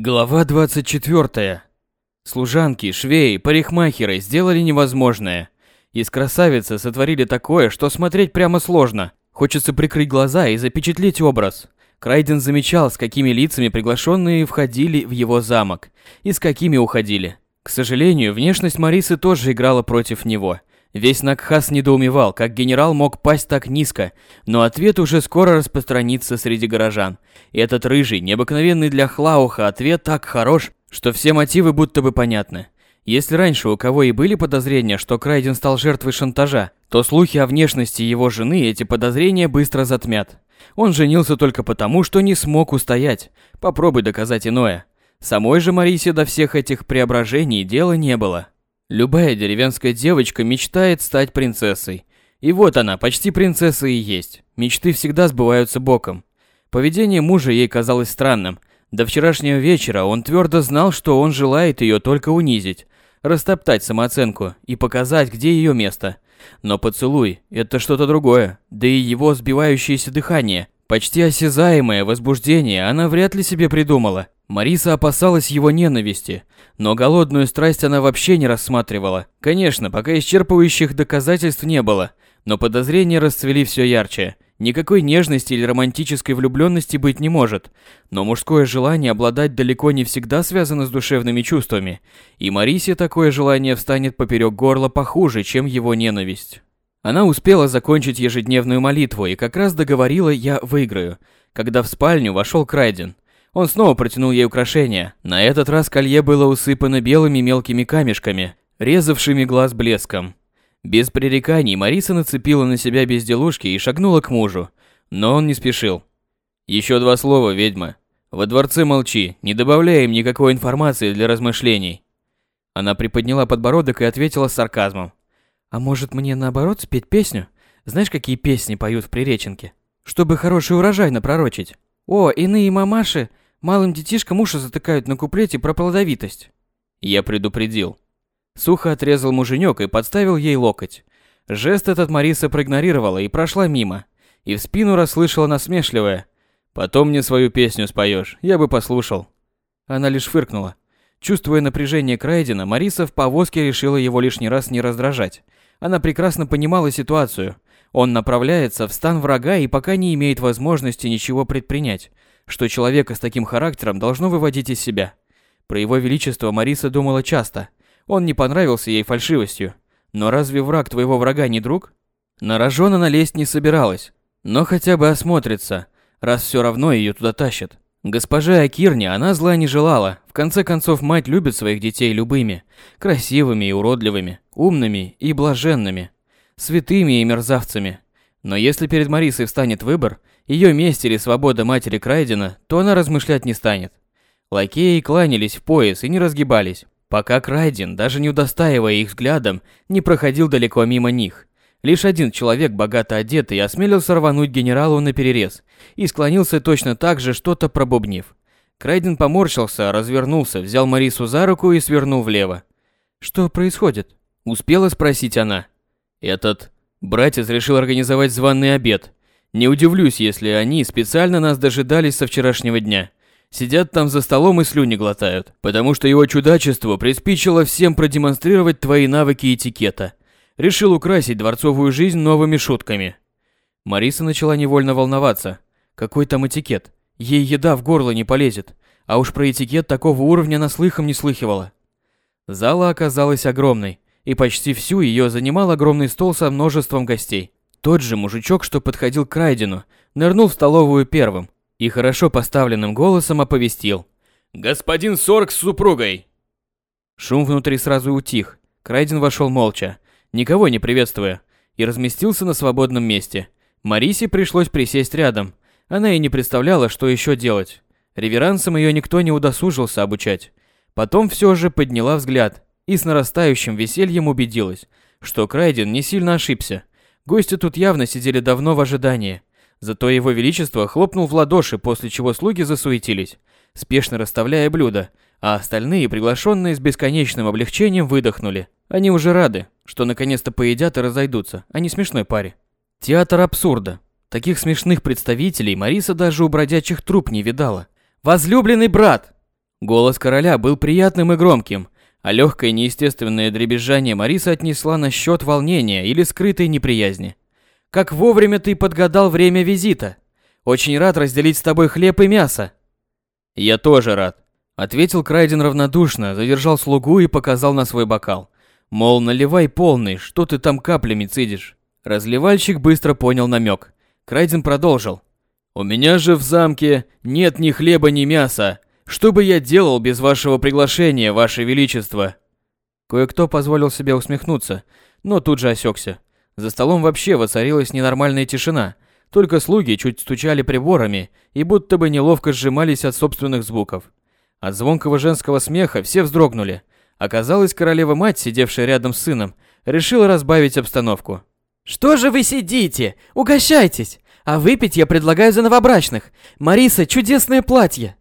Глава 24. Служанки, швеи, парикмахеры сделали невозможное. Из красавицы сотворили такое, что смотреть прямо сложно. Хочется прикрыть глаза и запечатлеть образ. Крайден замечал, с какими лицами приглашенные входили в его замок и с какими уходили. К сожалению, внешность Марисы тоже играла против него. Весь Накхас недоумевал, как генерал мог пасть так низко, но ответ уже скоро распространится среди горожан. И этот рыжий, необыкновенный для Хлауха ответ так хорош, что все мотивы будто бы понятны. Если раньше у кого и были подозрения, что Крайден стал жертвой шантажа, то слухи о внешности его жены эти подозрения быстро затмят. Он женился только потому, что не смог устоять. Попробуй доказать иное. Самой же Марисе до всех этих преображений дела не было. Любая деревенская девочка мечтает стать принцессой. И вот она, почти принцесса и есть. Мечты всегда сбываются боком. Поведение мужа ей казалось странным. До вчерашнего вечера он твердо знал, что он желает ее только унизить, растоптать самооценку и показать, где ее место. Но поцелуй – это что-то другое, да и его сбивающееся дыхание, почти осязаемое возбуждение она вряд ли себе придумала. Мариса опасалась его ненависти, но голодную страсть она вообще не рассматривала. Конечно, пока исчерпывающих доказательств не было, но подозрения расцвели все ярче. Никакой нежности или романтической влюбленности быть не может, но мужское желание обладать далеко не всегда связано с душевными чувствами, и Марисе такое желание встанет поперек горла похуже, чем его ненависть. Она успела закончить ежедневную молитву и как раз договорила «я выиграю», когда в спальню вошел Крайден – он снова протянул ей украшение. На этот раз колье было усыпано белыми мелкими камешками, резавшими глаз блеском. Без пререканий Мариса нацепила на себя безделушки и шагнула к мужу, но он не спешил. Еще два слова, ведьма. Во дворце молчи, не добавляй им никакой информации для размышлений. Она приподняла подбородок и ответила с сарказмом. А может мне наоборот спеть песню? Знаешь, какие песни поют в Приреченке? Чтобы хороший урожай напророчить. О, иные мамаши Малым детишкам уши затыкают на куплете про плодовитость. Я предупредил. Сухо отрезал муженек и подставил ей локоть. Жест этот Мариса проигнорировала и прошла мимо. И в спину расслышала насмешливое. «Потом мне свою песню споешь, я бы послушал». Она лишь фыркнула. Чувствуя напряжение Крайдена, Мариса в повозке решила его лишний раз не раздражать. Она прекрасно понимала ситуацию. Он направляется в стан врага и пока не имеет возможности ничего предпринять что человека с таким характером должно выводить из себя. Про его величество Мариса думала часто. Он не понравился ей фальшивостью. Но разве враг твоего врага не друг? На рожон она лезть не собиралась, но хотя бы осмотрится, раз все равно ее туда тащат. Госпоже Акирне она зла не желала. В конце концов, мать любит своих детей любыми. Красивыми и уродливыми, умными и блаженными, святыми и мерзавцами. Но если перед Марисой встанет выбор, ее месть или свобода матери Крайдена, то она размышлять не станет. Лакеи кланялись в пояс и не разгибались, пока Крайден, даже не удостаивая их взглядом, не проходил далеко мимо них. Лишь один человек, богато одетый, осмелился рвануть генералу на перерез и склонился точно так же, что-то пробубнив. Крайден поморщился, развернулся, взял Марису за руку и свернул влево. «Что происходит?» – успела спросить она. «Этот братец решил организовать званый обед», не удивлюсь, если они специально нас дожидались со вчерашнего дня. Сидят там за столом и слюни глотают, потому что его чудачество приспичило всем продемонстрировать твои навыки этикета. Решил украсить дворцовую жизнь новыми шутками. Мариса начала невольно волноваться. Какой там этикет? Ей еда в горло не полезет. А уж про этикет такого уровня она слыхом не слыхивала. Зала оказалась огромной, и почти всю ее занимал огромный стол со множеством гостей. Тот же мужичок, что подходил к Райдену, нырнул в столовую первым и хорошо поставленным голосом оповестил. «Господин Сорг с супругой!» Шум внутри сразу утих. Крайден вошел молча, никого не приветствуя, и разместился на свободном месте. Марисе пришлось присесть рядом. Она и не представляла, что еще делать. Реверансом ее никто не удосужился обучать. Потом все же подняла взгляд и с нарастающим весельем убедилась, что Крайден не сильно ошибся. Гости тут явно сидели давно в ожидании. Зато его величество хлопнул в ладоши, после чего слуги засуетились, спешно расставляя блюда, а остальные, приглашенные с бесконечным облегчением, выдохнули. Они уже рады, что наконец-то поедят и разойдутся, а не смешной паре. Театр абсурда. Таких смешных представителей Мариса даже у бродячих труп не видала. «Возлюбленный брат!» Голос короля был приятным и громким, а легкое неестественное дребезжание Мариса отнесла на счет волнения или скрытой неприязни. «Как вовремя ты подгадал время визита! Очень рад разделить с тобой хлеб и мясо!» «Я тоже рад», — ответил Крайден равнодушно, задержал слугу и показал на свой бокал. Мол, наливай полный, что ты там каплями цедишь. Разливальщик быстро понял намек. Крайден продолжил. «У меня же в замке нет ни хлеба, ни мяса. Что бы я делал без вашего приглашения, ваше величество?» Кое-кто позволил себе усмехнуться, но тут же осекся. За столом вообще воцарилась ненормальная тишина. Только слуги чуть стучали приборами и будто бы неловко сжимались от собственных звуков. От звонкого женского смеха все вздрогнули. Оказалось, королева-мать, сидевшая рядом с сыном, решила разбавить обстановку. «Что же вы сидите? Угощайтесь! А выпить я предлагаю за новобрачных. Мариса, чудесное платье!»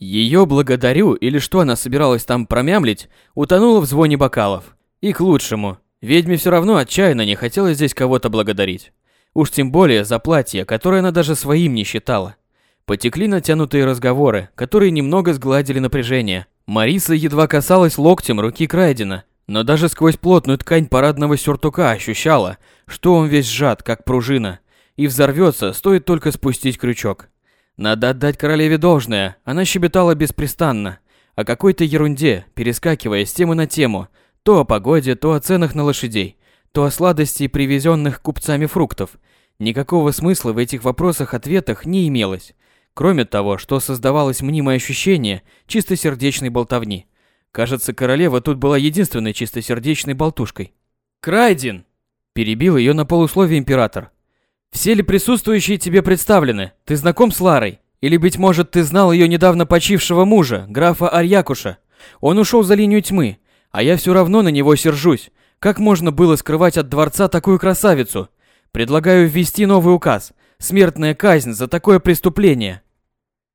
Ее благодарю, или что она собиралась там промямлить, утонула в звоне бокалов. И к лучшему. Ведьме все равно отчаянно не хотелось здесь кого-то благодарить. Уж тем более за платье, которое она даже своим не считала. Потекли натянутые разговоры, которые немного сгладили напряжение. Мариса едва касалась локтем руки Крайдена, но даже сквозь плотную ткань парадного сюртука ощущала, что он весь сжат, как пружина, и взорвется, стоит только спустить крючок. Надо отдать королеве должное, она щебетала беспрестанно, о какой-то ерунде, перескакивая с темы на тему, то о погоде, то о ценах на лошадей, то о сладости привезенных купцами фруктов. Никакого смысла в этих вопросах-ответах не имелось, кроме того, что создавалось мнимое ощущение чистосердечной болтовни. Кажется, королева тут была единственной чистосердечной болтушкой. «Крайдин!» – перебил ее на полусловие император. Все ли присутствующие тебе представлены? Ты знаком с Ларой? Или, быть может, ты знал ее недавно почившего мужа, графа Арьякуша? Он ушел за линию тьмы, а я все равно на него сержусь. Как можно было скрывать от дворца такую красавицу? Предлагаю ввести новый указ. Смертная казнь за такое преступление.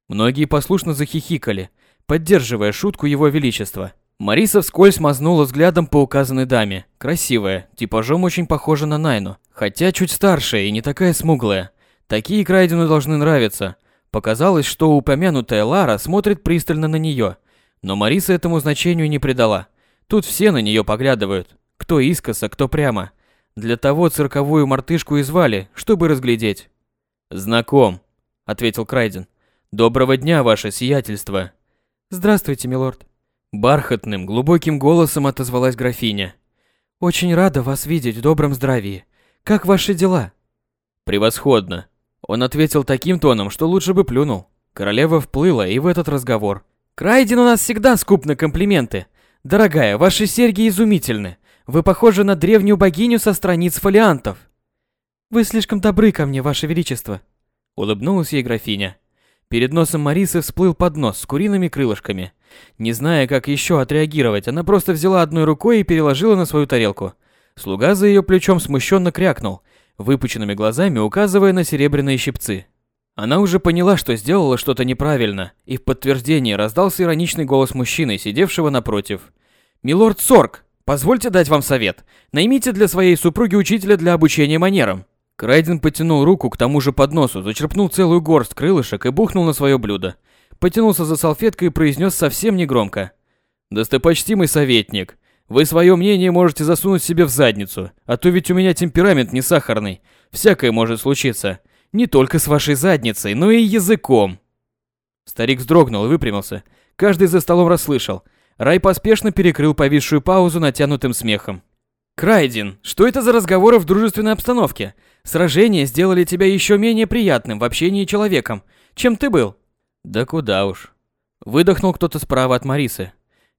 Многие послушно захихикали, поддерживая шутку его величества. Мариса вскользь мазнула взглядом по указанной даме. Красивая, типажом очень похожа на Найну, хотя чуть старшая и не такая смуглая. Такие Крайдену должны нравиться. Показалось, что упомянутая Лара смотрит пристально на нее, но Мариса этому значению не придала. Тут все на нее поглядывают, кто искоса, кто прямо. Для того цирковую мартышку и звали, чтобы разглядеть. «Знаком», — ответил Крайден. «Доброго дня, ваше сиятельство». «Здравствуйте, милорд», Бархатным, глубоким голосом отозвалась графиня. «Очень рада вас видеть в добром здравии. Как ваши дела?» «Превосходно!» Он ответил таким тоном, что лучше бы плюнул. Королева вплыла и в этот разговор. «Крайден у нас всегда скуп на комплименты. Дорогая, ваши серьги изумительны. Вы похожи на древнюю богиню со страниц фолиантов». «Вы слишком добры ко мне, ваше величество», — улыбнулась ей графиня. Перед носом Марисы всплыл поднос с куриными крылышками. Не зная, как еще отреагировать, она просто взяла одной рукой и переложила на свою тарелку. Слуга за ее плечом смущенно крякнул, выпученными глазами указывая на серебряные щипцы. Она уже поняла, что сделала что-то неправильно, и в подтверждение раздался ироничный голос мужчины, сидевшего напротив. «Милорд Сорг, позвольте дать вам совет. Наймите для своей супруги учителя для обучения манерам». Крайден потянул руку к тому же подносу, зачерпнул целую горсть крылышек и бухнул на свое блюдо. Потянулся за салфеткой и произнес совсем негромко. «Достопочтимый советник, вы свое мнение можете засунуть себе в задницу, а то ведь у меня темперамент не сахарный. Всякое может случиться. Не только с вашей задницей, но и языком». Старик вздрогнул и выпрямился. Каждый за столом расслышал. Рай поспешно перекрыл повисшую паузу натянутым смехом. «Крайдин, что это за разговоры в дружественной обстановке? Сражения сделали тебя еще менее приятным в общении человеком, чем ты был». «Да куда уж». Выдохнул кто-то справа от Марисы.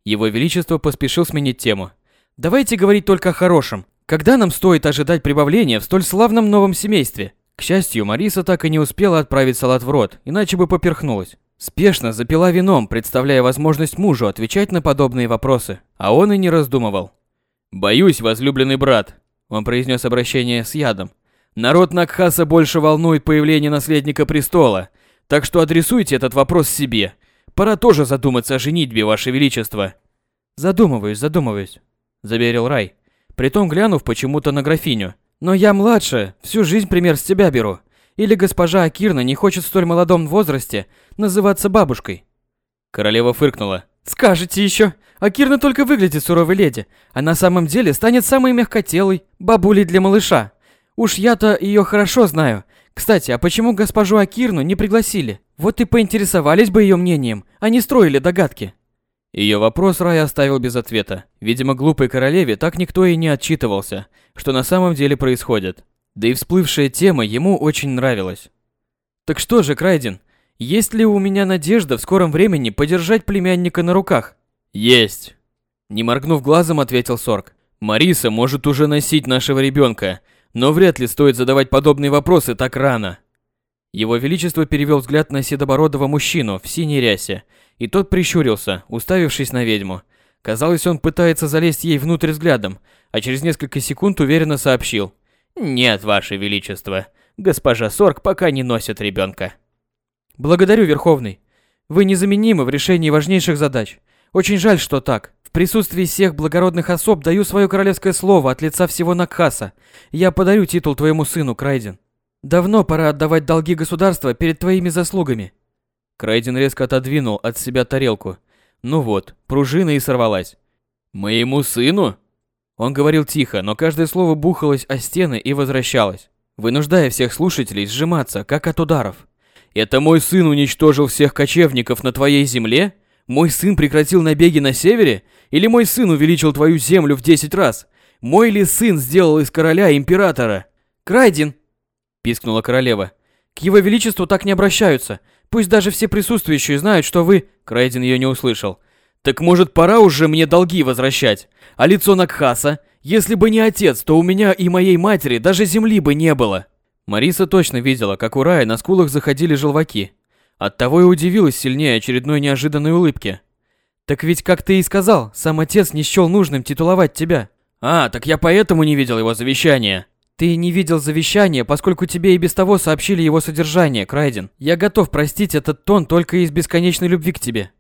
Его Величество поспешил сменить тему. «Давайте говорить только о хорошем. Когда нам стоит ожидать прибавления в столь славном новом семействе?» К счастью, Мариса так и не успела отправить салат в рот, иначе бы поперхнулась. Спешно запила вином, представляя возможность мужу отвечать на подобные вопросы, а он и не раздумывал. «Боюсь, возлюбленный брат», — он произнес обращение с ядом. «Народ Накхаса больше волнует появление наследника престола, так что адресуйте этот вопрос себе. Пора тоже задуматься о женитьбе, ваше величество». «Задумываюсь, задумываюсь», — заверил Рай, притом глянув почему-то на графиню. «Но я младше, всю жизнь пример с тебя беру. Или госпожа Акирна не хочет в столь молодом возрасте называться бабушкой?» Королева фыркнула. Скажете еще, а Кирна только выглядит суровой леди, а на самом деле станет самой мягкотелой бабулей для малыша. Уж я-то ее хорошо знаю. Кстати, а почему госпожу Акирну не пригласили? Вот и поинтересовались бы ее мнением, а не строили догадки. Ее вопрос Рай оставил без ответа. Видимо, глупой королеве так никто и не отчитывался, что на самом деле происходит. Да и всплывшая тема ему очень нравилась. Так что же, Крайден, есть ли у меня надежда в скором времени подержать племянника на руках? Есть. Не моргнув глазом, ответил Сорг. Мариса может уже носить нашего ребенка, но вряд ли стоит задавать подобные вопросы так рано. Его Величество перевел взгляд на седобородого мужчину в синей рясе, и тот прищурился, уставившись на ведьму. Казалось, он пытается залезть ей внутрь взглядом, а через несколько секунд уверенно сообщил. «Нет, Ваше Величество, госпожа Сорг пока не носит ребенка». Благодарю, Верховный. Вы незаменимы в решении важнейших задач. Очень жаль, что так. В присутствии всех благородных особ даю свое королевское слово от лица всего Накхаса. Я подарю титул твоему сыну, Крайден. Давно пора отдавать долги государства перед твоими заслугами. Крайден резко отодвинул от себя тарелку. Ну вот, пружина и сорвалась. «Моему сыну?» Он говорил тихо, но каждое слово бухалось о стены и возвращалось, вынуждая всех слушателей сжиматься, как от ударов. Это мой сын уничтожил всех кочевников на твоей земле? Мой сын прекратил набеги на севере? Или мой сын увеличил твою землю в десять раз? Мой ли сын сделал из короля императора? Крайдин, пискнула королева. К его величеству так не обращаются. Пусть даже все присутствующие знают, что вы... Крайдин ее не услышал. Так может пора уже мне долги возвращать? А лицо Накхаса? Если бы не отец, то у меня и моей матери даже земли бы не было. Мариса точно видела, как у Рая на скулах заходили желваки. Оттого и удивилась сильнее очередной неожиданной улыбке. «Так ведь, как ты и сказал, сам отец не счел нужным титуловать тебя». «А, так я поэтому не видел его завещания». «Ты не видел завещания, поскольку тебе и без того сообщили его содержание, Крайден. Я готов простить этот тон только из бесконечной любви к тебе».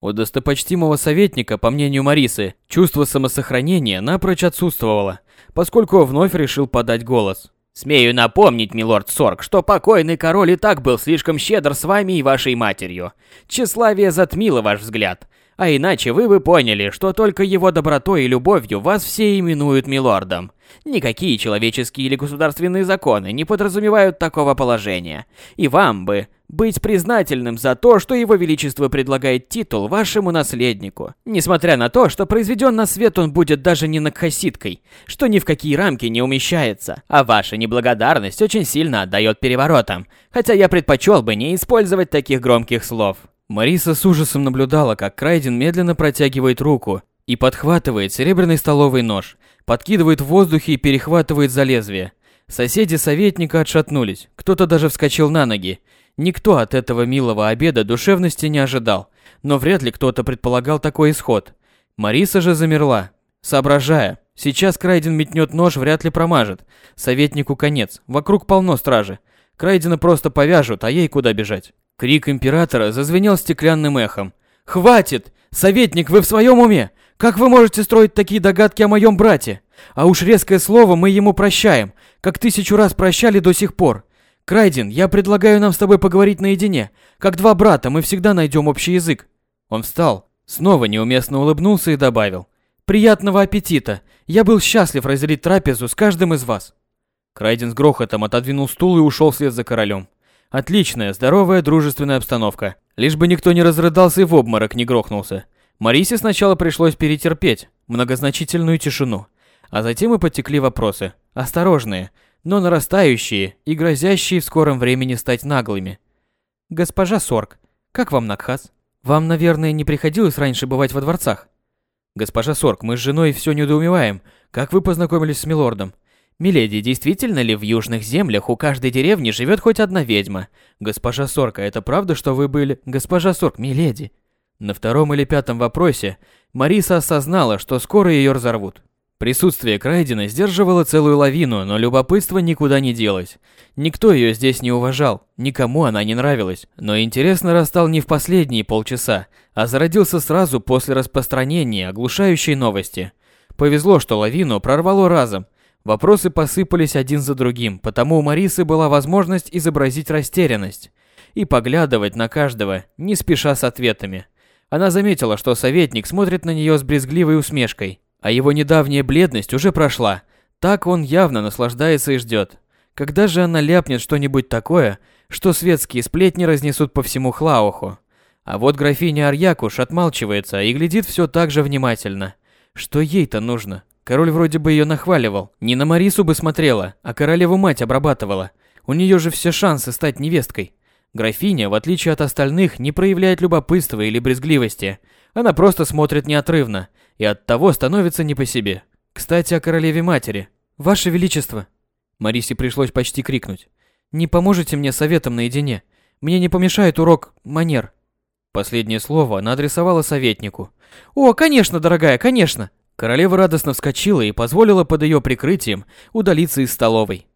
У достопочтимого советника, по мнению Марисы, чувство самосохранения напрочь отсутствовало, поскольку вновь решил подать голос. Смею напомнить, милорд Сорг, что покойный король и так был слишком щедр с вами и вашей матерью. Тщеславие затмило ваш взгляд. А иначе вы бы поняли, что только его добротой и любовью вас все именуют милордом. Никакие человеческие или государственные законы не подразумевают такого положения. И вам бы быть признательным за то, что его величество предлагает титул вашему наследнику, несмотря на то, что произведен на свет он будет даже не накхаситкой, что ни в какие рамки не умещается, а ваша неблагодарность очень сильно отдает переворотам, хотя я предпочел бы не использовать таких громких слов. Мариса с ужасом наблюдала, как Крайден медленно протягивает руку и подхватывает серебряный столовый нож, подкидывает в воздухе и перехватывает за лезвие. Соседи советника отшатнулись, кто-то даже вскочил на ноги, Никто от этого милого обеда душевности не ожидал, но вряд ли кто-то предполагал такой исход. Мариса же замерла, соображая. Сейчас Крайден метнет нож, вряд ли промажет. Советнику конец, вокруг полно стражи. Крайдена просто повяжут, а ей куда бежать. Крик императора зазвенел стеклянным эхом. «Хватит! Советник, вы в своем уме? Как вы можете строить такие догадки о моем брате? А уж резкое слово мы ему прощаем, как тысячу раз прощали до сих пор. Крайден, я предлагаю нам с тобой поговорить наедине. Как два брата, мы всегда найдем общий язык. Он встал, снова неуместно улыбнулся и добавил. Приятного аппетита. Я был счастлив разделить трапезу с каждым из вас. Крайден с грохотом отодвинул стул и ушел вслед за королем. Отличная, здоровая, дружественная обстановка. Лишь бы никто не разрыдался и в обморок не грохнулся. Марисе сначала пришлось перетерпеть многозначительную тишину, а затем и потекли вопросы. Осторожные, но нарастающие и грозящие в скором времени стать наглыми. Госпожа Сорг, как вам Накхас? Вам, наверное, не приходилось раньше бывать во дворцах? Госпожа Сорг, мы с женой все недоумеваем. Как вы познакомились с милордом? Миледи, действительно ли в южных землях у каждой деревни живет хоть одна ведьма? Госпожа Сорг, а это правда, что вы были... Госпожа Сорг, миледи. На втором или пятом вопросе Мариса осознала, что скоро ее разорвут. Присутствие Крайдена сдерживало целую лавину, но любопытство никуда не делось. Никто ее здесь не уважал, никому она не нравилась. Но интерес нарастал не в последние полчаса, а зародился сразу после распространения оглушающей новости. Повезло, что лавину прорвало разом. Вопросы посыпались один за другим, потому у Марисы была возможность изобразить растерянность. и поглядывать на каждого, не спеша с ответами. Она заметила, что советник смотрит на нее с брезгливой усмешкой, а его недавняя бледность уже прошла. Так он явно наслаждается и ждет. Когда же она ляпнет что-нибудь такое, что светские сплетни разнесут по всему Хлауху? А вот графиня Арьякуш отмалчивается и глядит все так же внимательно. Что ей-то нужно? Король вроде бы ее нахваливал. Не на Марису бы смотрела, а королеву мать обрабатывала. У нее же все шансы стать невесткой. Графиня, в отличие от остальных, не проявляет любопытства или брезгливости. Она просто смотрит неотрывно, и от того становится не по себе. Кстати, о королеве матери. Ваше Величество. Марисе пришлось почти крикнуть. Не поможете мне советом наедине? Мне не помешает урок манер. Последнее слово она адресовала советнику. О, конечно, дорогая, конечно. Королева радостно вскочила и позволила под ее прикрытием удалиться из столовой.